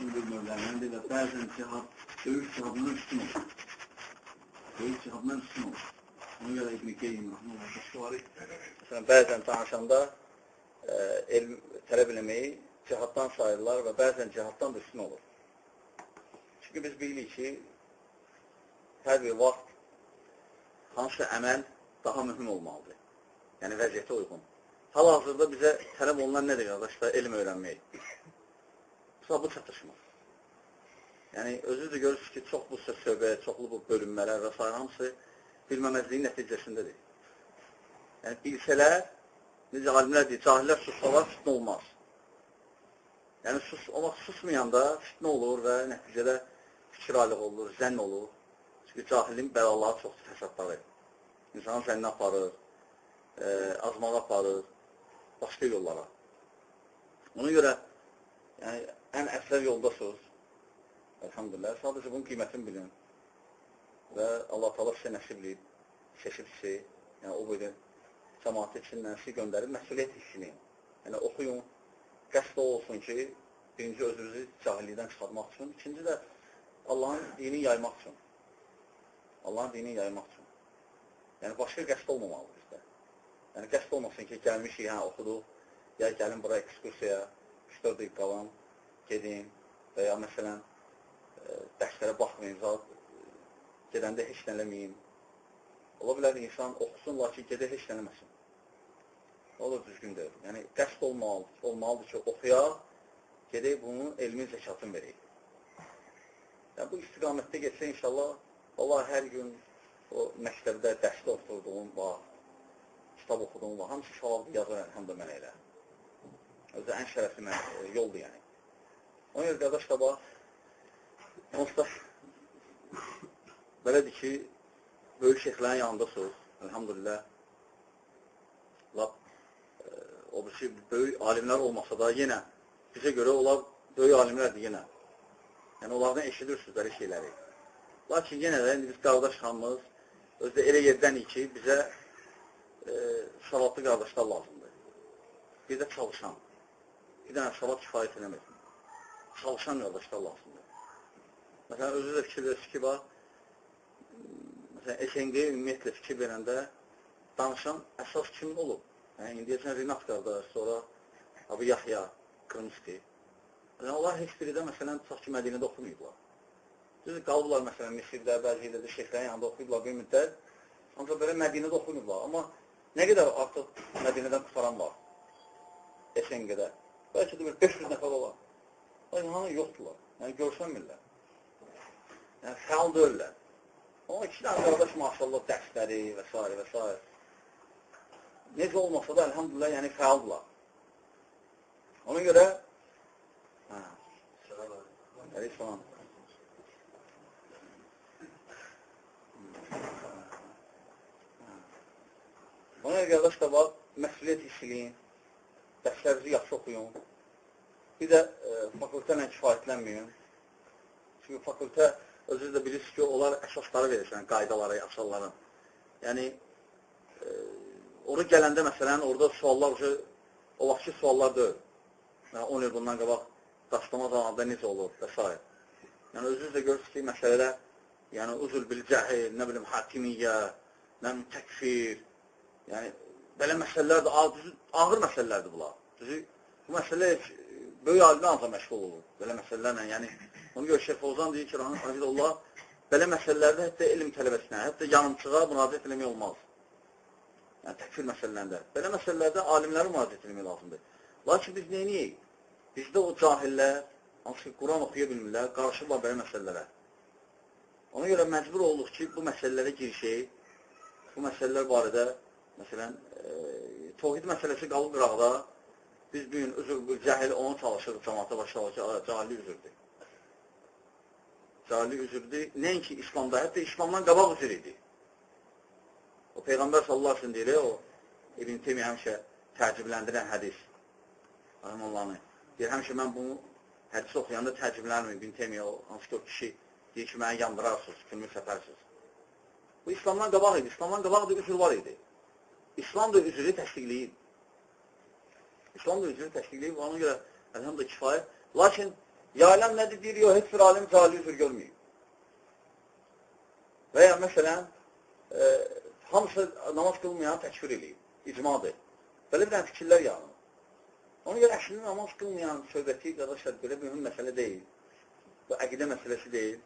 cihadın bir növlərindəndir və bəzən cihad döyüş cihadından üstün olur. Döyüş cihadından üstün olur. Ona görə İbn-i Qeym Məsələn, bəzən danışanda e, elm tələb eləməyi cihaddan sayırlar və bəzən cihaddan da üstün olur. Çünki biz bilirik ki, hər bir vaxt hansı əməl daha mühüm olmalıdır. Yəni, vəziyyətə uyğun. Hal-hazırda bizə tələb olunan nədir, qardaşlar? Elm öyrənmək. Mesela bu çatışma. Yəni, özünüz də görürsünüz ki, çox bu söz-söhbət, çoxlu bu bölünmələr və s. hamısı bilməməzliyin nəticəsindədir. Yəni, bilsələr, necə alimlər deyir, cahillər sussalar, fitnə olmaz. Yəni, sus, o vaxt susmayanda fitnə olur və nəticədə fikir alıq olur, zənn olur. Çünki cahilin bəlaları çoxdur, fəsadları. İnsanın zənnə aparır, e, azmağa aparır, başqa yollara. Ona görə yəni, ən əsər yoldasınız. Elhamdülillah. Sadəcə bunun qiymətini bilin. Və Allah taala sizə nəsib edib, seçib sizi, yəni o boyda cəmaatı içindən sizi göndərib məsuliyyət hissini. Yəni oxuyun, qəsd olsun ki, birinci özünüzü cahillikdən çıxartmaq üçün, ikinci də Allahın dini yaymaq üçün. Allahın dini yaymaq üçün. Yəni, başqa qəsd olmamalı bizdə. Yəni, qəsd olmasın ki, gəlmişik, hə, oxuduq, ya gəlin bura ekskursiyaya, 3-4 dəqiq qalan, gedin və ya məsələn, dərslərə baxmayın, zat, gedəndə heç nə eləməyin. Ola bilər insan oxusun, lakin gedə heç nə eləməsin. O da düzgün deyil. Yəni, qəsd olmalı, olmalıdır ki, oxuyaq, gedək bunun elmin zəkatını verək. Yəni, bu istiqamətdə geçsə inşallah, Allah hər gün o məktəbdə dərsdə oturduğum vaxt, kitab oxuduğum vaxt, hamısı savabı yazır həm də mənə elə. Özü ən şərəfli mən, yoldur yəni. Ona görə qardaş da bax, onsuz da belədir ki, böyük şeyxlərin yanındasınız, elhamdülillah. Lab, e, o bir şey, böyük alimlər olmasa da yenə, bizə görə onlar böyük alimlərdir yenə. Yəni, onlardan eşidirsiniz belə şeyləri. Lakin yenə də indi biz qardaş xanımız, özdə elə yerdənik ki, bizə e, savadlı qardaşlar lazımdır. Bir də çalışan. Bir dənə savad kifayət eləməsin. Çalışan qardaşlar lazımdır. Məsələn, özü də fikir versin ki, bax, məsələn, SNG ümumiyyətlə fikir verəndə danışan əsas kim olub? Yəni, indiyəcən Rinat qardaş, sonra Abu Yahya, Kırmızki. Yəni, onlar heç biri də, məsələn, tutaq ki, Mədinədə oxumayıblar. Düzdür, qalıblar məsələn Misirdə, bəzi yerdə də şeyxlərin yanında oxuyublar bir müddət. Ancaq belə Mədinədə oxuyublar. Amma nə qədər artıq Mədinədən qutaran var? SNG-də. Bəlkə də 500 nəfər olar. Lakin hanı yoxdurlar. Yəni görsənmirlər. Yəni fəal deyirlər. Amma iki dənə qardaş maşallah dərsləri və s. və s. Necə olmasa da, əlhamdülillah, yəni fəaldırlar. Ona görə hə, Əleyhissalam. Ona görə qardaş da var, məsuliyyət hissiliyin, dərslərinizi yaxşı oxuyun. Bir də e, fakültə ilə kifayətlənməyin. Çünki fakültə özünüz də bilirsiniz ki, onlar əsasları verir, yəni qaydaları, əsasların. Yəni, e, onu gələndə məsələn, orada suallar, o vaxtki suallar deyil. Yəni, 10 il bundan qabaq daşlama zamanında necə olur və s. Yəni, özünüz də görürsünüz ki, məsələlər, yəni, uzul bil cəhil, nə bilim, hakimiyyə, nə bilim, təkfir, Yəni, belə məsələlər də ağır məsələlərdir bunlar. Düzü, bu məsələ böyük alimə ancaq məşğul olur. Belə məsələlərlə, yəni, ona görə Şeyh Fozan deyir ki, Allah, belə məsələlərdə hətta elm tələbəsinə, hətta yanımçığa müraciət eləmək olmaz. Yəni, təkfir məsələlərində. Belə məsələlərdə alimlərə müraciət eləmək lazımdır. Lakin biz neyiniyik? Bizdə o cahillər, hansı ki, Quran oxuya bilmirlər, qarışırlar belə məsələlərə. Ona görə məcbur olduq ki, bu məsələlərə girişək, bu məsələlər barədə Məsələn, e, tohid məsələsi qalıb qıraqda, biz bu gün üzr, cəhil onu çalışırıq cəmaata başlayaq ki, cahilli üzrdür. Cahilli üzrdür. Nəinki İslamda, hətta İslamdan qabaq üzr idi. O Peyğəmbər sallallahu aleyhi deyir, o İbn Teymi həmişə təəccübləndirən hədis. Allah'ını. Deyir, həmişə mən bunu hədis oxuyanda təəccüblənmir İbn Teymi, o hansı ki o kişi deyir ki, məni yandırarsınız, külmü səfərsiniz. Bu İslamdan qabaq idi. İslamdan qabaq da üzr var idi. İslam da üzrü təsdiqləyib. İslam da üzrü təsdiqləyib, ona görə əlhəmdə kifayət. Lakin Yayılan nədir deyir, yox, heç bir alim cali üzr görməyib. Və ya məsələn, e, hamısı namaz qılmayan təkfir eləyib, icmadır. Belə bir fikirlər yağın. Ona görə əslində namaz qılmayan söhbəti, qardaşlar, belə mühüm məsələ deyil. Bu əqidə məsələsi deyil.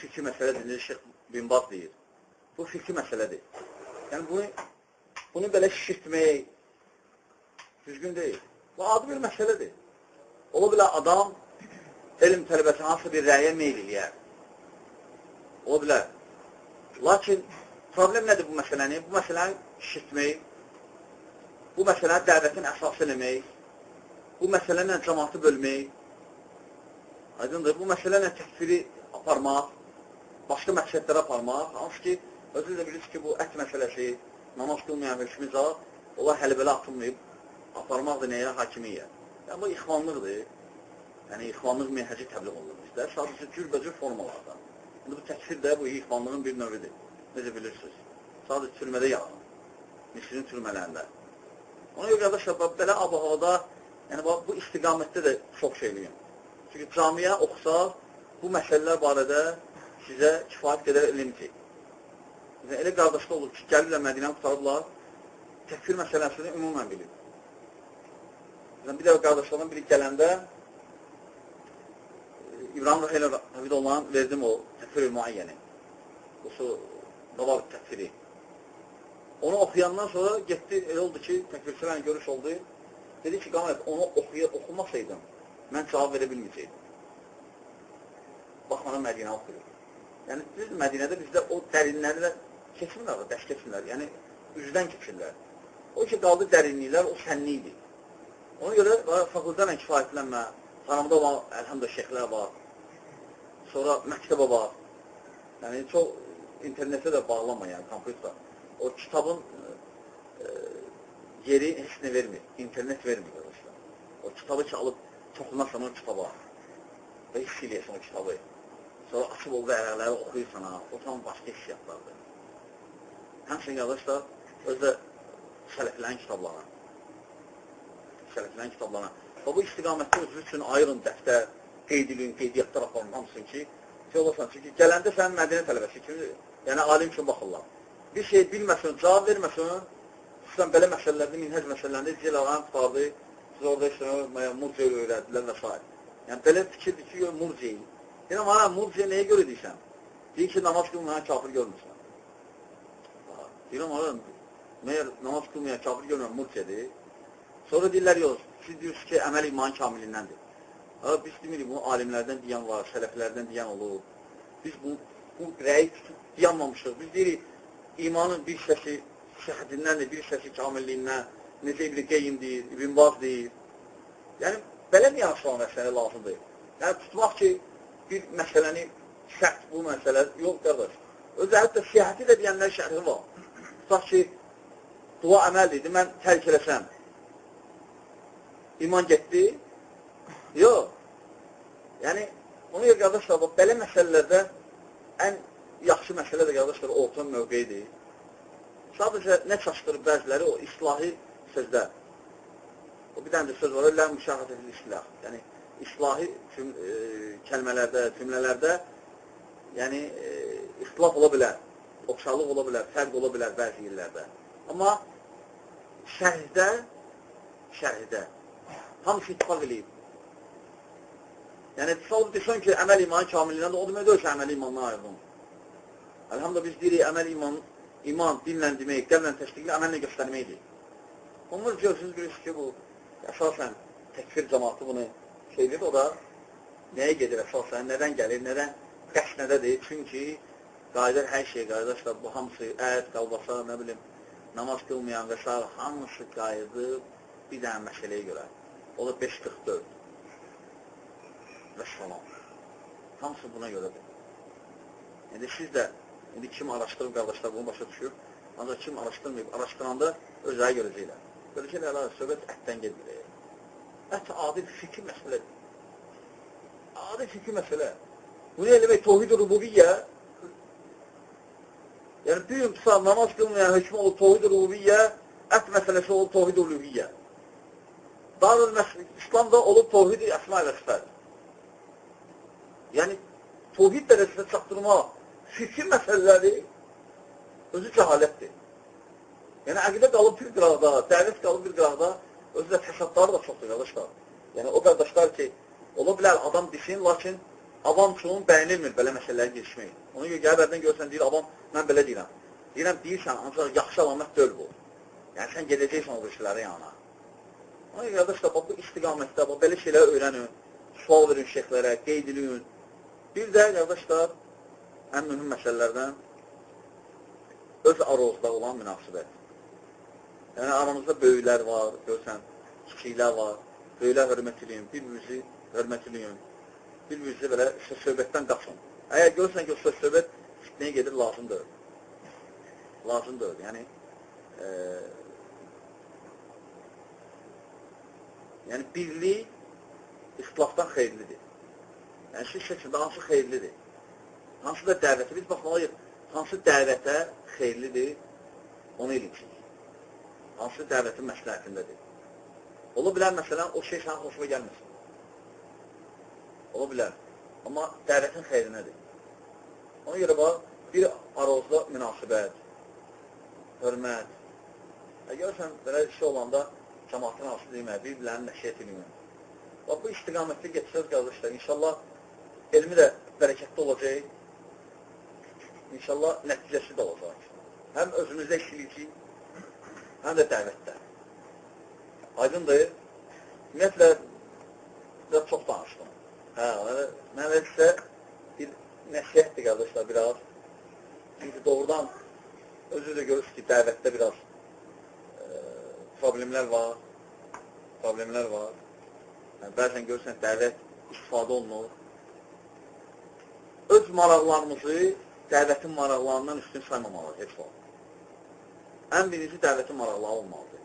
Fikri məsələdir, Şeyx bin Baz deyir. Bu fikri məsələdir. Yəni, bunu, bunu belə şişirtmək düzgün deyil. Bu adı bir məsələdir. Ola bilər adam elm tələbəsi hansı bir rəyə meyl eləyər. Ola bilər. Lakin problem nədir bu məsələni? Bu məsələni şişirtmək, bu məsələni dəvətin əsası eləmək, bu məsələni cəmatı bölmək, aydındır, bu məsələni təkfiri aparmaq, başqa məqsədlərə aparmaq, hansı ki, özünüz də bilirsiniz ki, bu ət məsələsi, namaz qılmayan hökmüza, onlar hələ belə atılmayıb, aparmaqdır nəyə hakimiyyə. Yəni, bu ixvanlıqdır. Yəni, ixvanlıq menhəci təbliğ olunur bizdə. Sadəcə cürbəcür formalardan. İndi bu təkfir də bu ixvanlığın bir növüdür. Necə bilirsiniz? Sadəcə türmədə yalanır. Misrin türmələrində. Ona görə qardaşlar, belə ab-havada, yəni bu istiqamətdə də çox şeyliyim. Çünki camiyə oxusaq, bu məsələlər barədə sizə kifayət qədər elmcik. Elə qardaşlar olur ki, gəlirlər Mədinəni qutarırlar, təkfir məsələsini ümumən bilir. Bir də qardaşlardan biri gələndə İbrahim Rahil Havid olan verdim o təkfir-i müəyyəni. Qusu davar təkfiri. Onu oxuyandan sonra getdi, elə oldu ki, təkfirçilərlə görüş oldu. Dedi ki, Qamət, onu oxuya, oxumasaydım, mən cavab verə bilməyəcəkdim. Bax, mənə Mədinə oxuyur. Yəni, biz Mədinədə bizdə o dərinlərlə keçmirlər, dəş keçmirlər. Yəni, üzdən keçirlər. O ki, qaldı dərinliklər, o sənli idi. Ona görə fakültələ kifayətlənmə, Xanımda var, əlhəmdə şeyxlər var, sonra məktəbə var. Yəni, çox internetə də bağlanma, yəni, kompüter. O kitabın e, yeri heç nə vermir, internet vermir, qardaşlar. O kitabı ki, alıb toxunarsan o kitaba və hiss eləyəsən o kitabı. Sonra açıb o vərəqləri oxuyursan, o tam başqa hissiyatlardır. Həmçinin, qardaşlar, özdə sələflərin kitabları. Sələflərin kitablarına. Və bu istiqamətdə özü üçün ayırın dəftər, qeyd edin, qeydiyyatlar aparın, hamısın ki, şey olasan, çünki gələndə sənin mədənə tələbəsi kimi, yəni alim kimi baxırlar. Bir şey bilməsin, cavab verməsin, xüsusən belə məsələlərdə, minhəc məsələlərində cilalan tutardı, siz orada işləmə, murciə öyrədilər və s. Yəni, belə fikirdir ki, murciə. Yəni, bana murciə nəyə görə deyirsən? Deyir ki, namaz qılmayan kafir görmürsən. Deyirəm, oğlum, məyər namaz qılmayan kafir görmürsən, murciədir. Sonra deyirlər, yox, siz deyirsiniz ki, əməl iman kamilindəndir. Ha, biz demirik, bunu alimlərdən deyən var, sələflərdən deyən olur. Biz bu, bu rəyi tutub deyanmamışıq. Biz deyirik, imanın bir səsi şəhədindəndir, bir səsi kamilliyindən, necə İbn Qeym deyir, İbn Baz deyir. Yəni, belə mi yanaşılan məsələ lazımdır? Yəni, tutmaq ki, bir məsələni şərt bu məsələ, yox qardaş. Hətta siyahəti də deyənlər şərhi var. Tutaq ki, dua əməldir, mən tərk eləsəm, iman getdi, Yox. Yəni, ona görə qardaşlar, bax, belə məsələlərdə ən yaxşı məsələ də qardaşlar orta mövqeyidir. Sadəcə nə çaşdırır bəziləri o islahi sözlər. O bir dənə də söz var, lə müşahətəli islah. Yəni, islahi cüm, e, kəlmələrdə, cümlələrdə yəni, e, islah ola bilər, oxşarlıq ola bilər, fərq ola bilər bəzi yerlərdə. Amma şərhdə, şərhdə hamısı ittifak eləyib. Yəni, salıb desən ki, əməl imanı kamilindən də o demək deyil ki, əməl imandan ayrılın. Əlhamdə biz deyirik, əməl iman, iman dinlə demək, qəllə təşdiqli, əməllə göstərməkdir. Onlar görürsünüz, bilirsiniz ki, bu əsasən təkfir cəmatı bunu şeydir, o da nəyə gedir əsasən, nədən gəlir, nədən qəş nədədir? Çünki qayıdır hər şey, qardaşlar, bu hamısı ət, qalbasa, nə bilim, namaz qılmayan və s. hamısı qayıdır bir dənə məsələyə görə. O da 544 və salam. Hamısı buna görədir. İndi siz də, indi kim araşdırıb qardaşlar bunu başa düşür, ancaq kim araşdırmayıb, araşdıranda özəyə görəcəklər. Görəcəklər, ələ, söhbət ətdən gedir. Ət adi fikir məsələdir. Adi fikir məsələ. Bunu eləmək tohid-i rububiyyə, yəni bir imtisal namaz qılmayan hökmü olur tohid-i rububiyyə, ət məsələsi olur tohid-i uluhiyyə. Darül İslamda olub tohid-i əsma ilə sifət. Yəni, tohid dərəcəsinə çatdırmaq fikir məsələləri özü cəhalətdir. Yəni, əqidə qalıb bir qıraqda, dəvət qalıb bir qıraqda, özü də təşadları da çoxdur, qardaşlar. Yəni, o qardaşlar ki, ola bilər adam desin, lakin avam çoğun bəyənilmir belə məsələləri girişmək. Ona görə gəlbərdən görsən, deyir, avam, mən belə deyirəm. Deyirəm, deyirsən, ancaq yaxşı əlamət deyil bu. Yəni, sən gedəcəksən o kişilərin yanına. Ona görə, qardaşlar, bax, bu istiqamətdə, bax, belə şeylər öyrənin, sual verin şeyxlərə, qeyd edin. Bir də, qardaşlar, ən mühüm məsələlərdən öz aranızda olan münasibət. Yəni, aranızda böyüklər var, görsən, kiçiklər var, böyüklər hörmət edin, bir-birinizi hörmət edin, bir-birinizi belə söz-söhbətdən qaçın. Əgər görsən ki, o söz-söhbət fitnəyə gedir, lazımdır. Lazımdır. Yəni, e, yəni birlik ixtilafdan xeyirlidir. Yəni, siz seçin, hansı xeyirlidir? Hansı da dəvətə, biz baxmalıyıq, hansı dəvətə xeyirlidir, onu eləyəcək. Hansı dəvətin məsləhətindədir. Ola bilər, məsələn, o şey sənin xoşuma gəlməsin. Ola bilər. Amma dəvətin xeyrinədir. Ona görə bax, bir arazda münasibət, hörmət. Görürsən, belə şey olanda cəmatın aslı demək, bir-birlərini nəşiyyət edin. Bax, bu istiqamətdə getsəz qardaşlar, inşallah elmi də bərəkətli olacaq, inşallah nəticəsi də olacaq. Həm özümüzdə işləyəcək, həm də dəvətdə. Aydındır. Ümumiyyətlə, biraz çox danışdım. Hə, mən sizə bir nəsiyyətdir, qardaşlar, biraz. Çünki doğrudan özü də görürsünüz ki, dəvətdə biraz problemlər var. Problemlər var. Yəni, bəzən görürsən, dəvət istifadə olunur. Öz maraqlarımızı dəvətin maraqlarından üstün saymamalı, heç vaxt. Ən birinci dəvətin maraqları olmalıdır.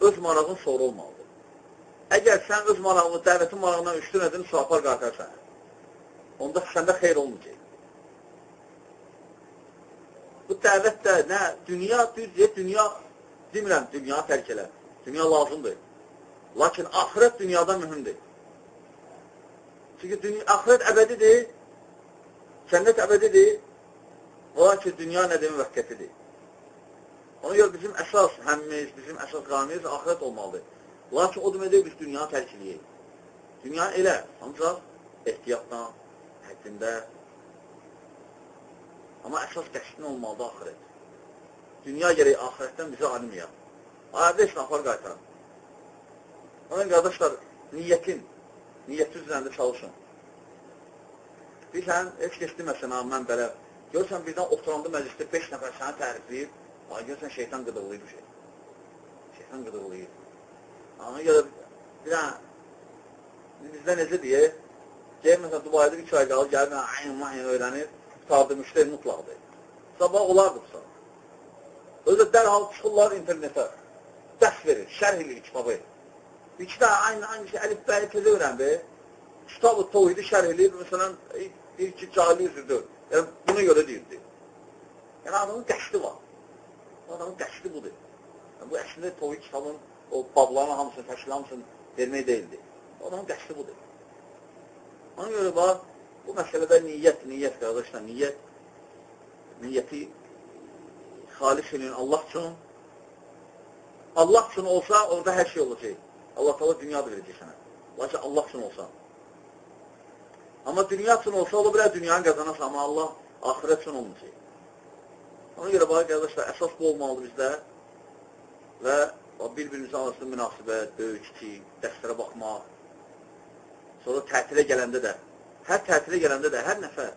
Öz marağın sonra olmalıdır. Əgər sən öz marağını dəvətin marağından üstün edin, suapar qartarsan, onda səndə xeyr olmayacaq. Bu dəvət də nə, dünya düzdür, dünya, demirəm, dünya tərk elə. Dünya lazımdır. Lakin axirət dünyadan mühümdür. Çünki dünya, axirət əbədidir, cənnət əbədidir, ola ki, dünya nədir, müvəqqətidir. Ona görə bizim əsas həmmimiz, bizim əsas qanimiz axirət olmalıdır. Lakin o deməkdir, biz dünyanı tərk edəyik. Dünya elə, ancaq ehtiyatla, həddində. Amma əsas qəşqin olmalıdır axirət. Dünya gərək axirətdən bizi aliməyək. Ayədə heç nafar qaytarın. Ona qardaşlar, niyyətin, niyyət üzrəndə çalışın. Bilsən, heç keç deməsən, mən belə, görsən birdən oturanda məclisdə 5 nəfər səni tərifləyir, ay görsən şeytan qıdırlayır bu şey. Şeytan qıdırlayır. Ona görə bir dənə, bizdə necə deyək, Gəlin, məsələn, Dubayda 3 ay qalır, gəlir, mən ayin, mayin öyrənir, tutardı, müşteri mutlaqdır. Sabah olardı bu sabah. Özü dərhal çıxırlar internetə, dərs verir, şərh edir kitabı. İki də aynı, aynı şey, əlif bəyi tezə öyrəndi. Kitab-ı Tovhidi şərh edir, məsələn, bir iki cahili üzürdür. Yəni, buna görə deyirdi. Yəni, adamın qəşdi var. Adamın qəşdi budur. Yəni, bu əslində Tovhid kitabın o bablarının hamısını, təşkil hamısını vermək deyildi. Adamın qəşdi budur. Ona görə bax, bu məsələdə niyyət, niyyət qardaşlar, niyyət, niyyəti xalis edin Allah üçün. Allah üçün olsa, orada hər şey olacaq. Allah təala dünya da verəcək sənə. Lakin Allah üçün olsa. Amma dünya üçün olsa, ola bilər dünyanı qazanasan, amma Allah axirət üçün olmayacaq. Ona görə, bax, qardaşlar, əsas bu olmalıdır bizdə və bir-birimizin arasında münasibət, böyük, kiçik, dərslərə baxmaq. Sonra tətilə gələndə də, hər tətilə gələndə də hər nəfər,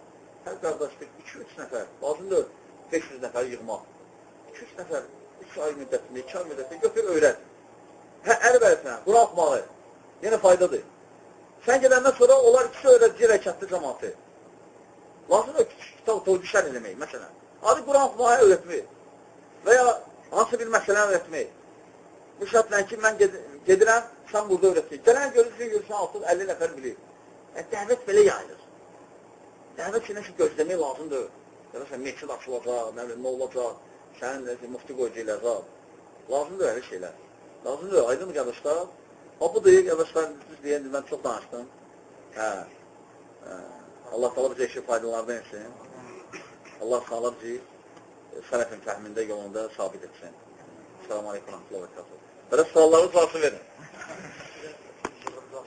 hər qardaşlıq 2-3 nəfər, lazımdır 500 nəfər yığmaq. 2-3 nəfər 3 ay müddətində, 2 ay müddətində götür, öyrət. Hə, versən, Quran oxumalı. Yenə faydadır. Sən gedəndən sonra onlar ikisi öyrədici rəkətli cəmatı. Lazımdır kitab toycu şər eləmək, məsələn. Adi Quran oxumağı öyrətmək və ya hansı bir məsələni öyrətmək. Bu şərtlə ki, mən ged gedirəm, sən burada öyrətmək. Gələn görürsən, görürsən, artıq 50 nəfər bilir. Yəni, dəvət belə yayılır. Dəvət ki, nəsə gözləmək lazımdır. Görürsən, meçid açılacaq, nə bilim, nə olacaq, sənin müfti qoyacaqlar. Lazımdır öyle şeylər. Lazımdır, aydın qardaşlar. O budur, qardaşlar, düz deyəndə mən çox danışdım. Hə, hə. Allah təala bizə işi faydalardan etsin. Allah təala bizi sələfin fəhmində yolunda sabit etsin. Selamun Aleyküm Rahmetullah və Bərəkatuhu. Belə suallarınız varsa verin.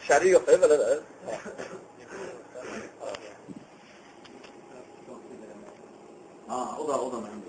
Şəri yox, e, belə də. Ha, o da o da mənim